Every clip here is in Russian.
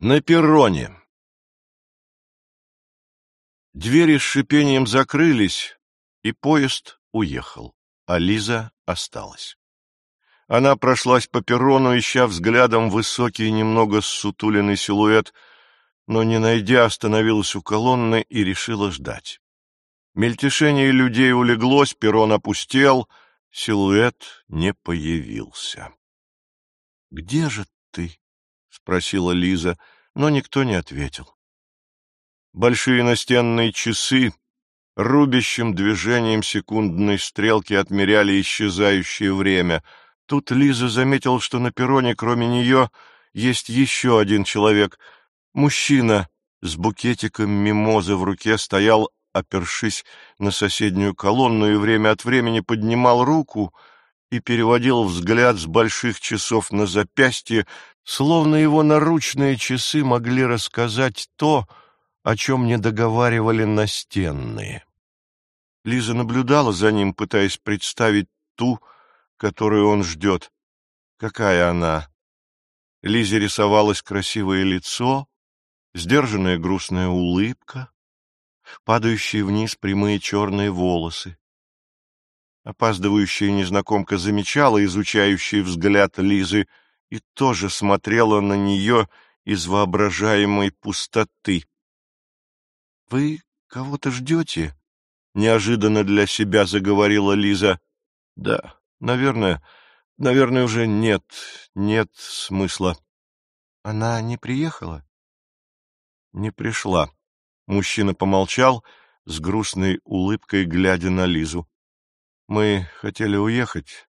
На перроне. Двери с шипением закрылись, и поезд уехал, а Лиза осталась. Она прошлась по перрону, ища взглядом высокий, немного ссутуленный силуэт, но, не найдя, остановилась у колонны и решила ждать. Мельтешение людей улеглось, перрон опустел, силуэт не появился. — Где же ты? — спросила Лиза, но никто не ответил. Большие настенные часы рубящим движением секундной стрелки отмеряли исчезающее время. Тут Лиза заметил, что на перроне, кроме нее, есть еще один человек. Мужчина с букетиком мимозы в руке стоял, опершись на соседнюю колонну, и время от времени поднимал руку — и переводил взгляд с больших часов на запястье, словно его наручные часы могли рассказать то, о чем не договаривали настенные. Лиза наблюдала за ним, пытаясь представить ту, которую он ждет. Какая она? Лизе рисовалось красивое лицо, сдержанная грустная улыбка, падающие вниз прямые черные волосы. Опаздывающая незнакомка замечала изучающий взгляд Лизы и тоже смотрела на нее из воображаемой пустоты. — Вы кого-то ждете? — неожиданно для себя заговорила Лиза. — Да, наверное, наверное, уже нет, нет смысла. — Она не приехала? — Не пришла. Мужчина помолчал, с грустной улыбкой глядя на Лизу. Мы хотели уехать.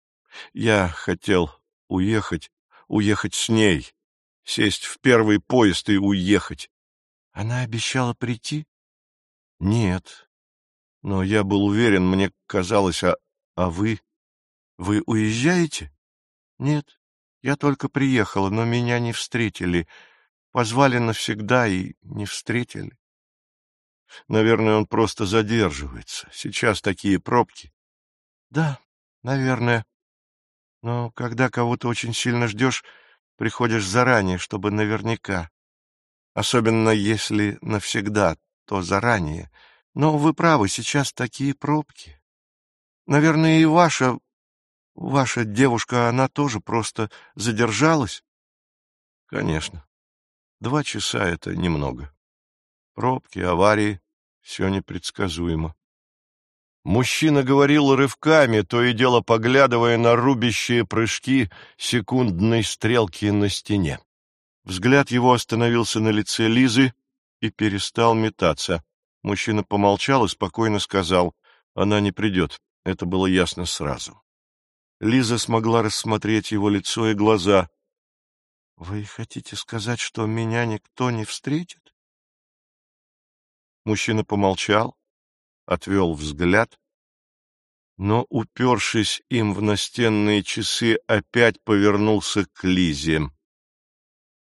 Я хотел уехать, уехать с ней, сесть в первый поезд и уехать. Она обещала прийти? Нет. Но я был уверен, мне казалось, а, а вы? Вы уезжаете? Нет. Я только приехала, но меня не встретили. Позвали навсегда и не встретили. Наверное, он просто задерживается. Сейчас такие пробки. Да, наверное. Но когда кого-то очень сильно ждешь, приходишь заранее, чтобы наверняка. Особенно если навсегда, то заранее. Но вы правы, сейчас такие пробки. Наверное, и ваша... Ваша девушка, она тоже просто задержалась? Конечно. Два часа — это немного. Пробки, аварии — все непредсказуемо. Мужчина говорил рывками, то и дело поглядывая на рубящие прыжки секундной стрелки на стене. Взгляд его остановился на лице Лизы и перестал метаться. Мужчина помолчал и спокойно сказал, «Она не придет». Это было ясно сразу. Лиза смогла рассмотреть его лицо и глаза. «Вы хотите сказать, что меня никто не встретит?» Мужчина помолчал, отвел взгляд, но, упершись им в настенные часы, опять повернулся к Лизе.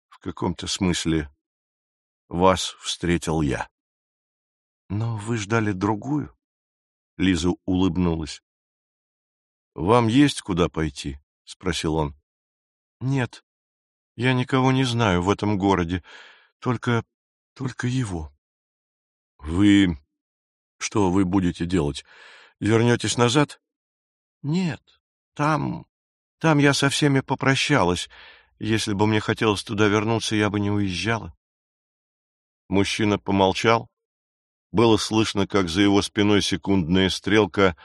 В каком-то смысле вас встретил я. — Но вы ждали другую? — Лиза улыбнулась. — Вам есть куда пойти? — спросил он. — Нет, я никого не знаю в этом городе, только... только его. — Вы что вы будете делать? Вернетесь назад? Нет, там... Там я со всеми попрощалась. Если бы мне хотелось туда вернуться, я бы не уезжала. Мужчина помолчал. Было слышно, как за его спиной секундная стрелка,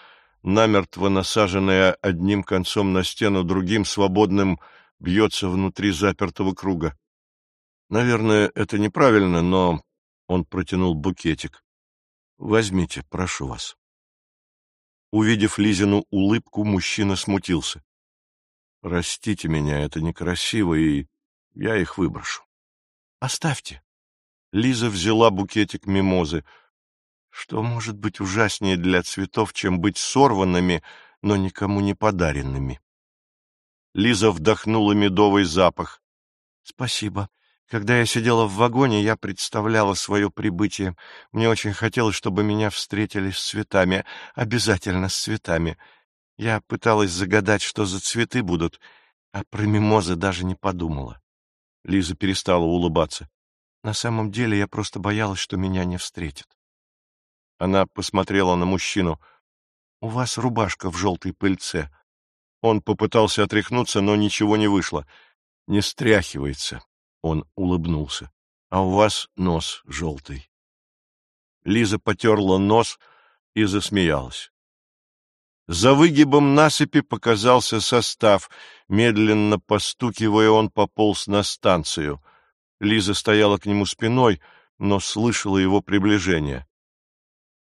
намертво насаженная одним концом на стену, другим свободным, бьется внутри запертого круга. Наверное, это неправильно, но он протянул букетик. Возьмите, прошу вас. Увидев Лизину улыбку, мужчина смутился. Простите меня, это некрасиво, и я их выброшу. Оставьте. Лиза взяла букетик мимозы. Что может быть ужаснее для цветов, чем быть сорванными, но никому не подаренными? Лиза вдохнула медовый запах. — Спасибо. Когда я сидела в вагоне, я представляла свое прибытие. Мне очень хотелось, чтобы меня встретили с цветами, обязательно с цветами. Я пыталась загадать, что за цветы будут, а про мимозы даже не подумала. Лиза перестала улыбаться. На самом деле я просто боялась, что меня не встретят. Она посмотрела на мужчину. «У вас рубашка в желтой пыльце». Он попытался отряхнуться, но ничего не вышло. «Не стряхивается», — он улыбнулся. «А у вас нос желтый». Лиза потерла нос и засмеялась. За выгибом насыпи показался состав. Медленно постукивая, он пополз на станцию. Лиза стояла к нему спиной, но слышала его приближение.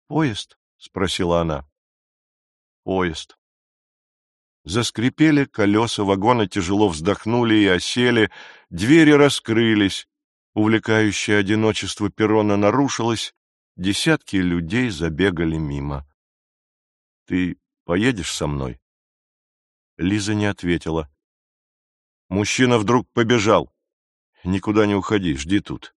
«Поезд?» — спросила она. «Поезд». Заскрипели колеса вагона, тяжело вздохнули и осели, двери раскрылись, увлекающее одиночество перрона нарушилось, десятки людей забегали мимо. «Ты поедешь со мной?» Лиза не ответила. Мужчина вдруг побежал. «Никуда не уходи, жди тут».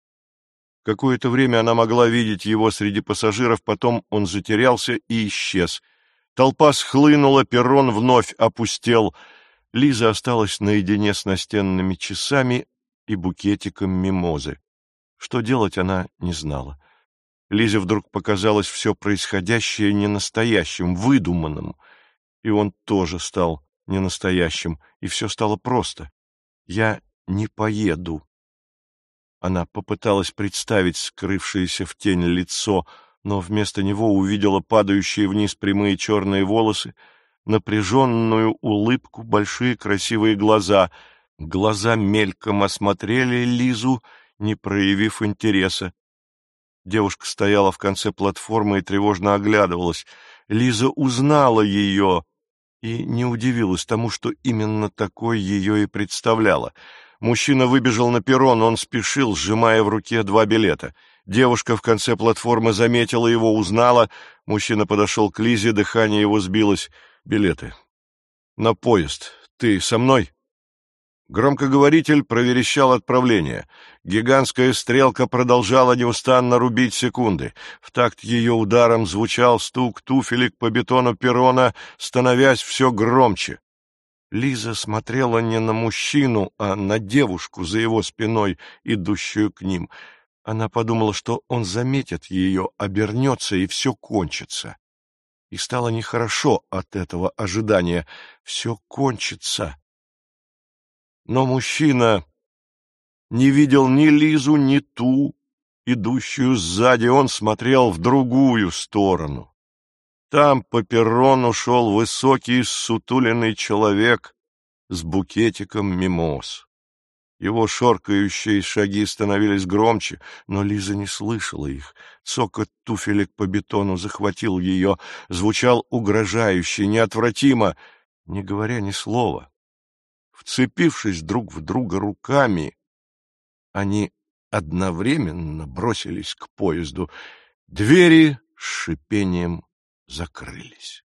Какое-то время она могла видеть его среди пассажиров, потом он затерялся и исчез. Толпа схлынула, перрон вновь опустел. Лиза осталась наедине с настенными часами и букетиком мимозы. Что делать она не знала. Лизе вдруг показалось все происходящее ненастоящим, выдуманным. И он тоже стал ненастоящим, и все стало просто. «Я не поеду», она попыталась представить скрывшееся в тень лицо, но вместо него увидела падающие вниз прямые черные волосы, напряженную улыбку, большие красивые глаза. Глаза мельком осмотрели Лизу, не проявив интереса. Девушка стояла в конце платформы и тревожно оглядывалась. Лиза узнала ее и не удивилась тому, что именно такой ее и представляла — Мужчина выбежал на перрон, он спешил, сжимая в руке два билета. Девушка в конце платформы заметила его, узнала. Мужчина подошел к Лизе, дыхание его сбилось. Билеты. На поезд. Ты со мной? Громкоговоритель проверещал отправление. Гигантская стрелка продолжала неустанно рубить секунды. В такт ее ударом звучал стук туфелек по бетону перрона, становясь все громче. Лиза смотрела не на мужчину, а на девушку за его спиной, идущую к ним. Она подумала, что он заметит ее, обернется, и все кончится. И стало нехорошо от этого ожидания. Все кончится. Но мужчина не видел ни Лизу, ни ту, идущую сзади. Он смотрел в другую сторону. Там по перрону шел высокий сутуленный человек с букетиком мимоз. Его шоркающие шаги становились громче, но Лиза не слышала их. Цокот туфелек по бетону захватил ее, звучал угрожающе, неотвратимо, не говоря ни слова. Вцепившись друг в друга руками, они одновременно бросились к поезду. Двери с шипением закрылись.